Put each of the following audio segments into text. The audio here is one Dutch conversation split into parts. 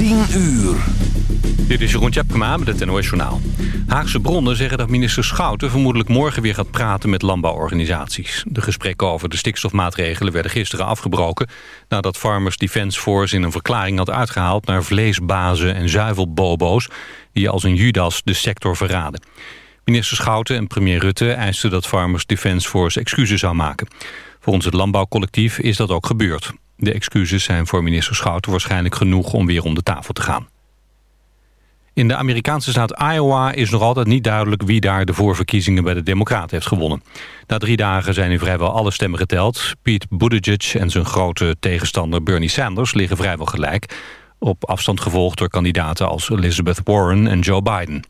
10 uur. Dit is Jeroen Tjepkema met het NOS Journaal. Haagse bronnen zeggen dat minister Schouten vermoedelijk morgen weer gaat praten met landbouworganisaties. De gesprekken over de stikstofmaatregelen werden gisteren afgebroken... nadat Farmers Defence Force in een verklaring had uitgehaald naar vleesbazen en zuivelbobo's... die als een judas de sector verraden. Minister Schouten en premier Rutte eisten dat Farmers Defence Force excuses zou maken. Volgens het landbouwcollectief is dat ook gebeurd. De excuses zijn voor minister Schouten waarschijnlijk genoeg om weer om de tafel te gaan. In de Amerikaanse staat Iowa is nog altijd niet duidelijk wie daar de voorverkiezingen bij de Democraten heeft gewonnen. Na drie dagen zijn nu vrijwel alle stemmen geteld. Pete Buttigieg en zijn grote tegenstander Bernie Sanders liggen vrijwel gelijk. Op afstand gevolgd door kandidaten als Elizabeth Warren en Joe Biden.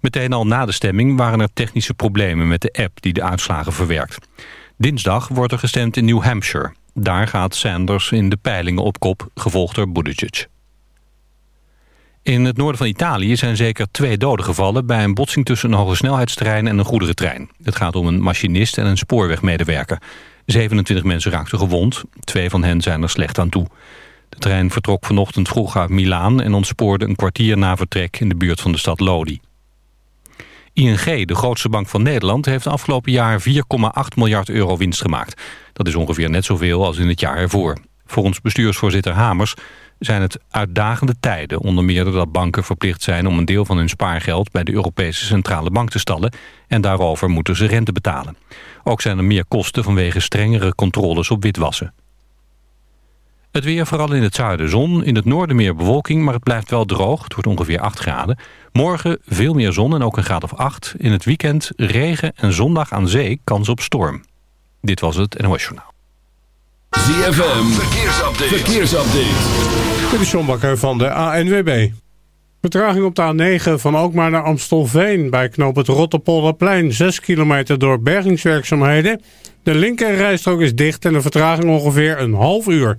Meteen al na de stemming waren er technische problemen met de app die de uitslagen verwerkt. Dinsdag wordt er gestemd in New Hampshire. Daar gaat Sanders in de peilingen op kop, gevolgd door Buttigieg. In het noorden van Italië zijn zeker twee doden gevallen... bij een botsing tussen een hogesnelheidstrein en een goederentrein. Het gaat om een machinist en een spoorwegmedewerker. 27 mensen raakten gewond. Twee van hen zijn er slecht aan toe. De trein vertrok vanochtend vroeg uit Milaan... en ontspoorde een kwartier na vertrek in de buurt van de stad Lodi. ING, de grootste bank van Nederland, heeft afgelopen jaar 4,8 miljard euro winst gemaakt. Dat is ongeveer net zoveel als in het jaar ervoor. Volgens bestuursvoorzitter Hamers zijn het uitdagende tijden. Onder meer dat banken verplicht zijn om een deel van hun spaargeld bij de Europese Centrale Bank te stallen. En daarover moeten ze rente betalen. Ook zijn er meer kosten vanwege strengere controles op witwassen. Het weer vooral in het zuiden zon. In het noorden meer bewolking, maar het blijft wel droog. Het wordt ongeveer 8 graden. Morgen veel meer zon en ook een graad of 8. In het weekend regen en zondag aan zee kans op storm. Dit was het NOS Journaal. ZFM, verkeersupdate. verkeersupdate. Dit is John Bakker van de ANWB. Vertraging op de A9 van Alkmaar naar Amstelveen... bij knoop het Rotterpolderplein, 6 kilometer door bergingswerkzaamheden. De linkerrijstrook is dicht en de vertraging ongeveer een half uur.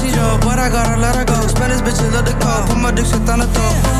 What but I gotta let her go. Spanish bitch, love the car, Put my dick shit on the throat.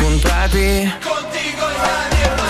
junto. Contigo y nadie.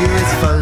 years for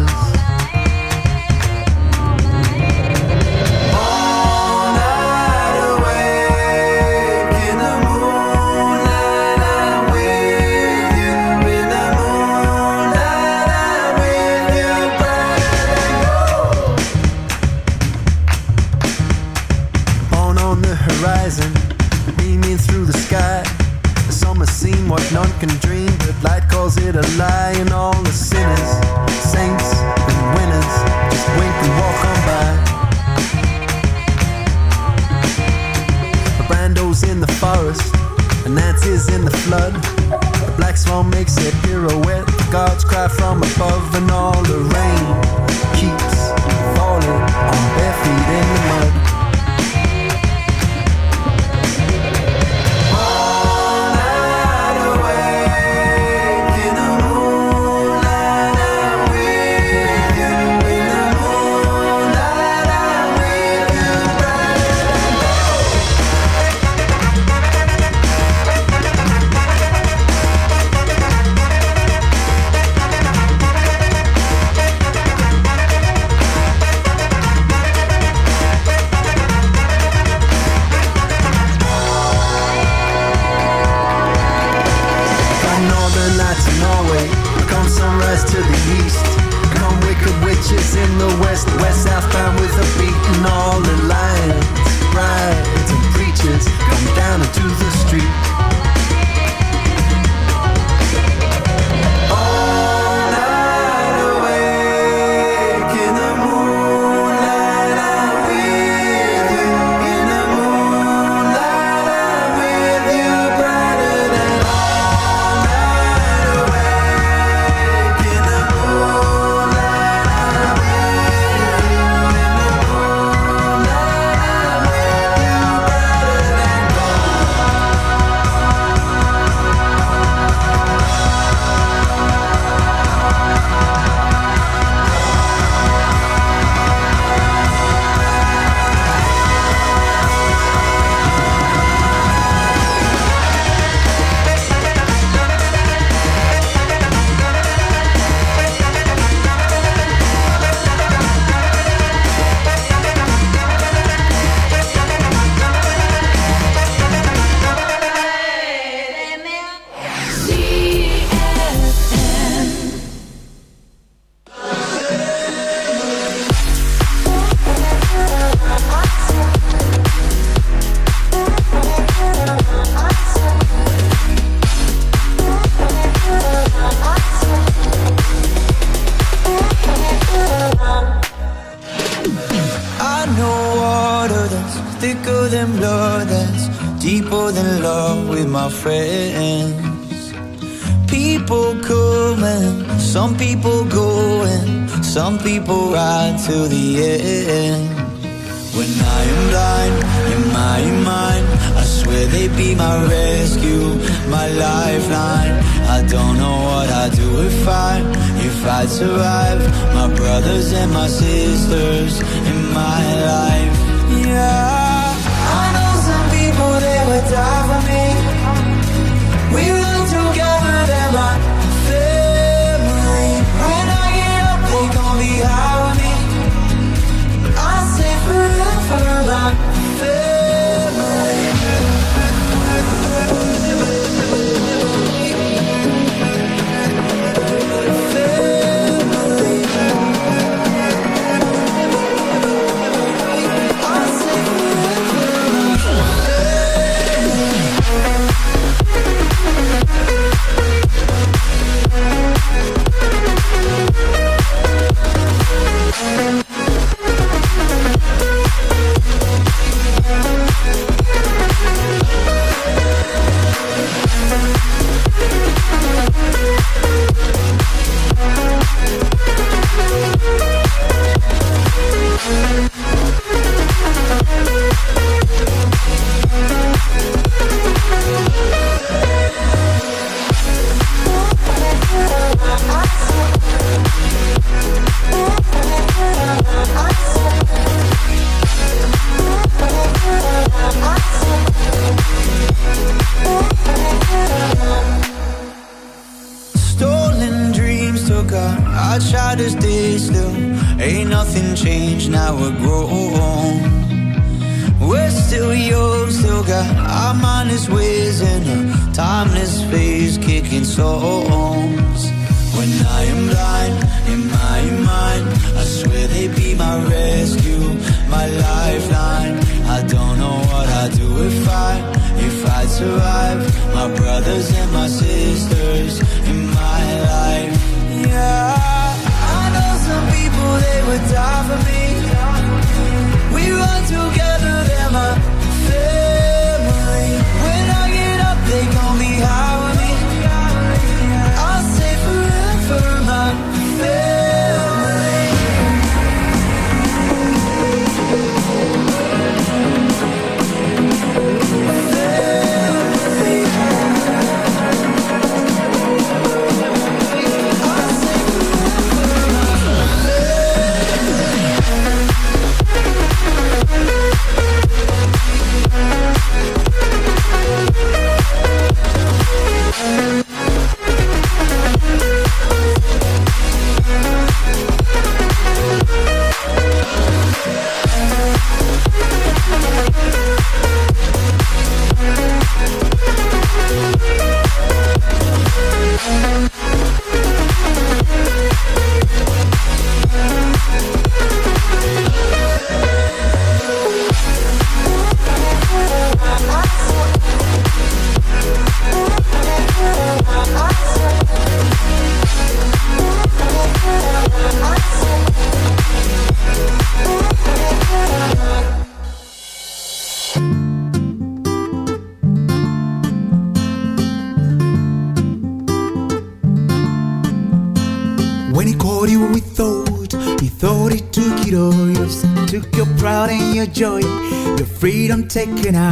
Can I?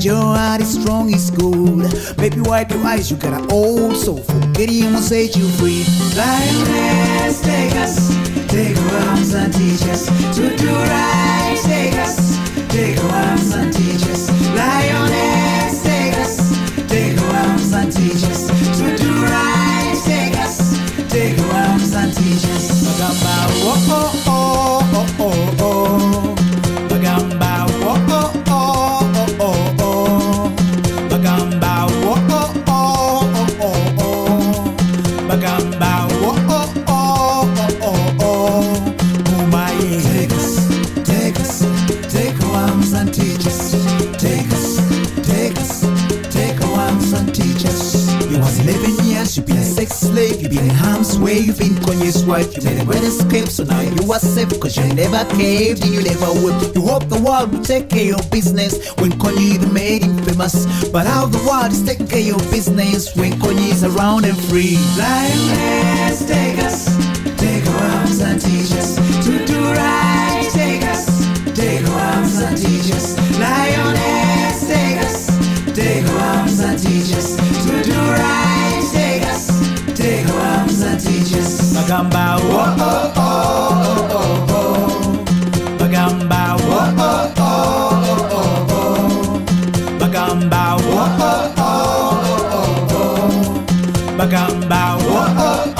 and your heart is strong, it's gold. Baby, wipe your eyes, you got an old soul. Forget him will set you free. Lioness, take us, take our arms and teach us to do right. You've been Kanye's wife, you made a great escape, so now you are safe, cause you never caved and you never would. You hope the world will take care of business when Kanye even made him famous. But how the world is taking care of business when Kanye's is around and free. Life bagamba oh oh oh oh oh bagamba oh oh oh oh oh bagamba oh oh oh oh oh bagamba oh oh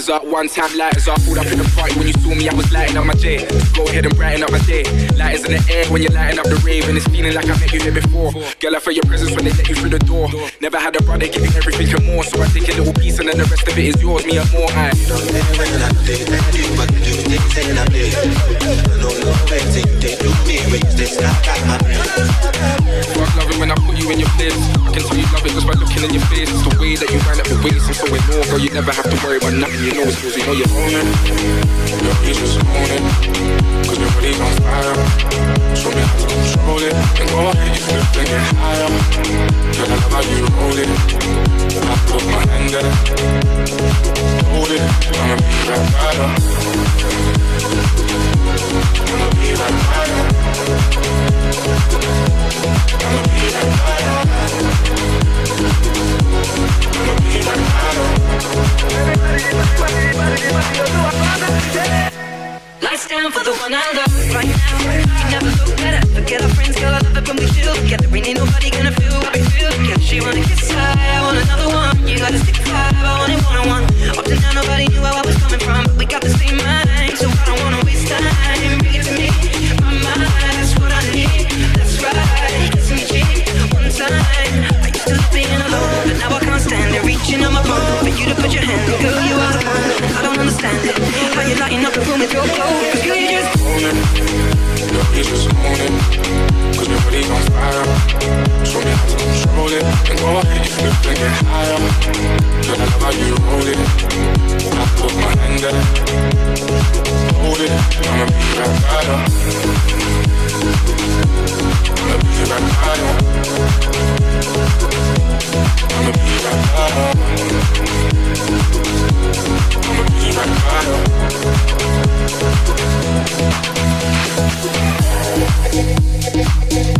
Lighters up, one time lighters up. Pulled up in the party when you saw me, I was lighting up my day. Go ahead and brighten up my day. Lighters in the air when you're lighting up the rave, and it's feeling like I met you here before. Girl, I felt your presence when they let you through the door. Never had a brother give you everything and more, so I take a little piece and then the rest of it is yours, me and more. I Fuck loving when I put you in your place. I can tell you love it just by looking in your face. It's the way that you wind up the waist, I'm so in awe, girl. You never have to worry about nothing. You know it's yours, you know you're owning. Your peace is owning. Cause your body's on fire. Show me how to control it. And go ahead, you flip and get higher. Girl, I love how you roll it. I put my hand it. I'ma be right by. I'ma be right by her. I'ma be right by. Lights down for the one I love right now. You never look better. Forget our friends, girl. I love it when we chill together. Ain't nobody gonna feel what we feel together. She wanna kiss high, I want another one. You gotta stick five, I want it one on one. Up to now, nobody knew where I was coming from, but we got the same mind, so I don't wanna waste time. Bring it to me, my mind, that's what I need. That's right, kiss me cheek one time. I used to love being alone, but now I can't stand. Reaching on my phone for you to put your hand girl. You are the one. I don't understand it. How you lighting up the room with your clothes? 'Cause girl, you just owning. Your peace is owning. Cause your body's on fire. Show me how to control it. And go ahead, you flip and get higher. Girl, I love how you roll it. I put my hand there. Hold it. I'ma be right by. I'ma be right by. I'ma be right by Thank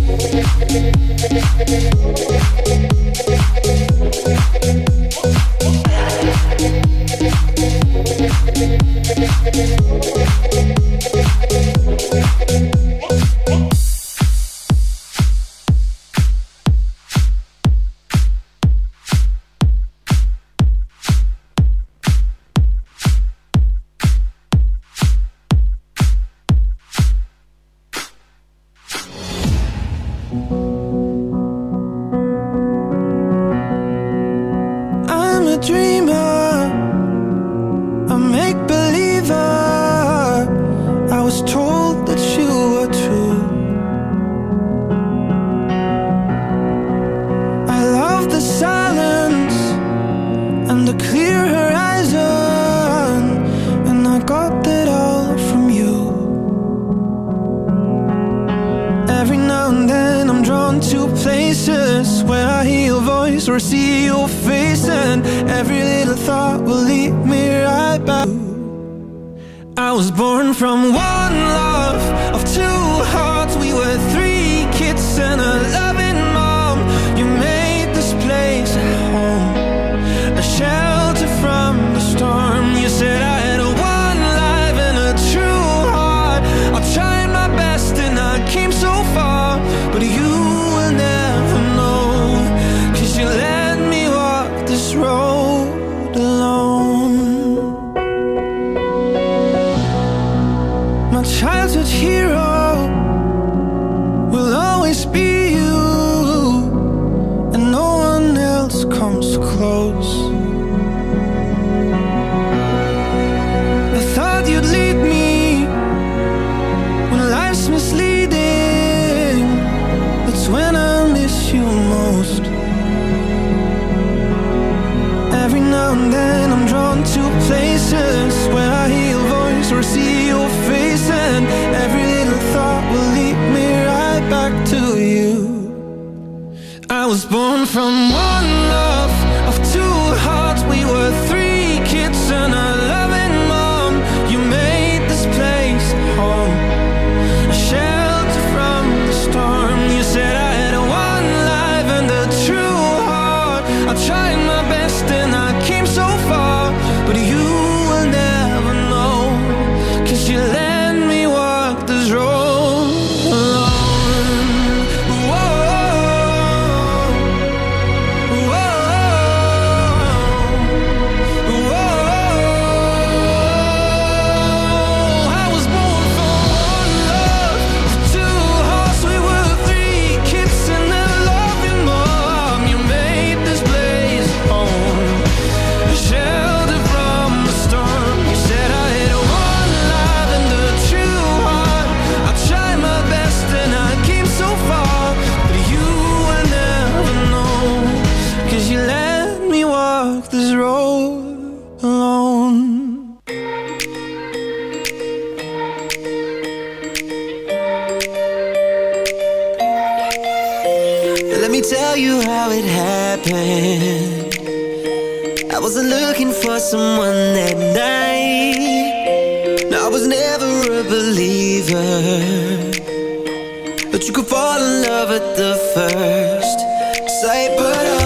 love at the first sight, but. I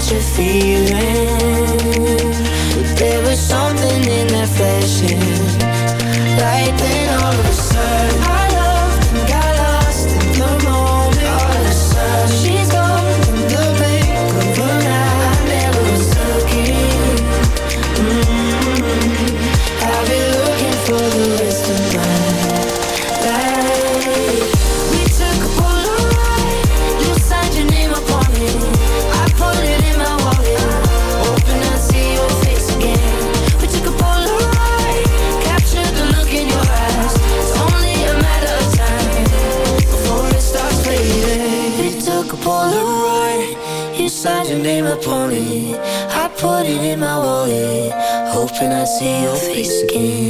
What you're feeling. see your face again.